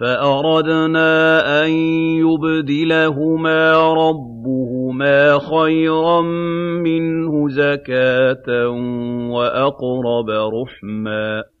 فَأَرَدْنَا أَن يُبْدِلَهُمَا رَبُّهُمَا خَيْرًا مِّنْهُ زَكَاةً وَأَقْرَبَ رُحْمًا.